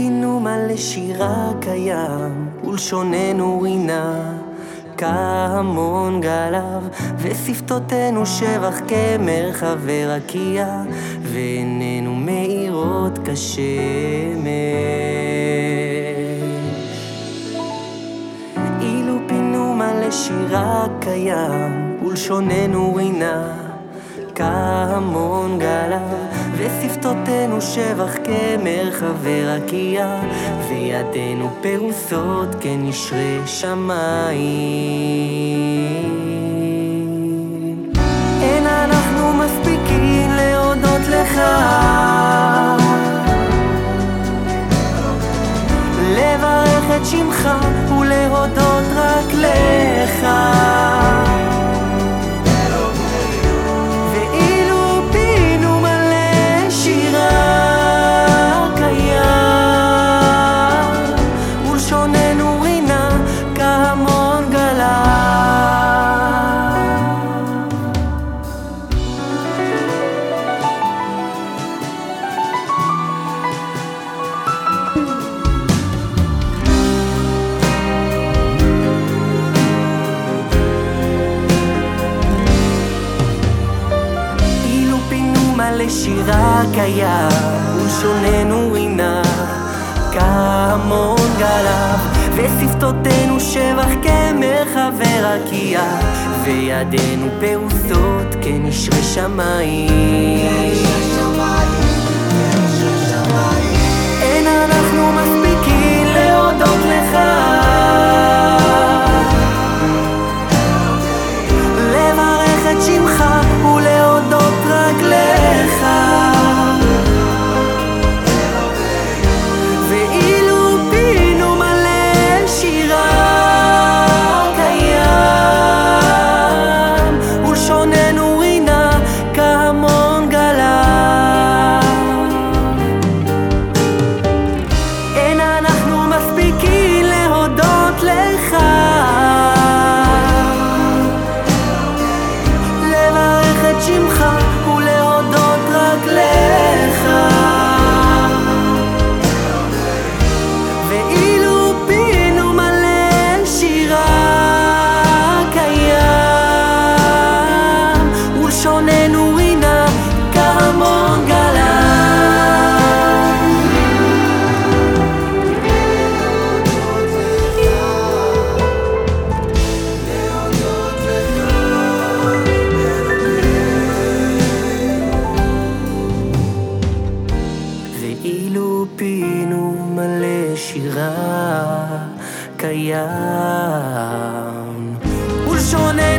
פינו מלא שירה קיים, ולשוננו רינה כהמון גליו, ושפתותינו שבח כמרחבי רקיע, ועינינו מאירות כשמש. אילו פינו מלא שירה קיים, ולשוננו רינה כהמון גליו, ושפתותינו שבח כמרחבי רקיע, וידינו פרוסות כנשרי שמיים. פינו מלא שירה קיים, ולשוננו רינה כהמון גליו, ושפתותינו שבח כמרחבי רקיע, וידינו פרוסות כנשרי שמיים. אין אנחנו מספיקים להודות לך לברך את שמך ולהודות רק שירה קיים. כהמון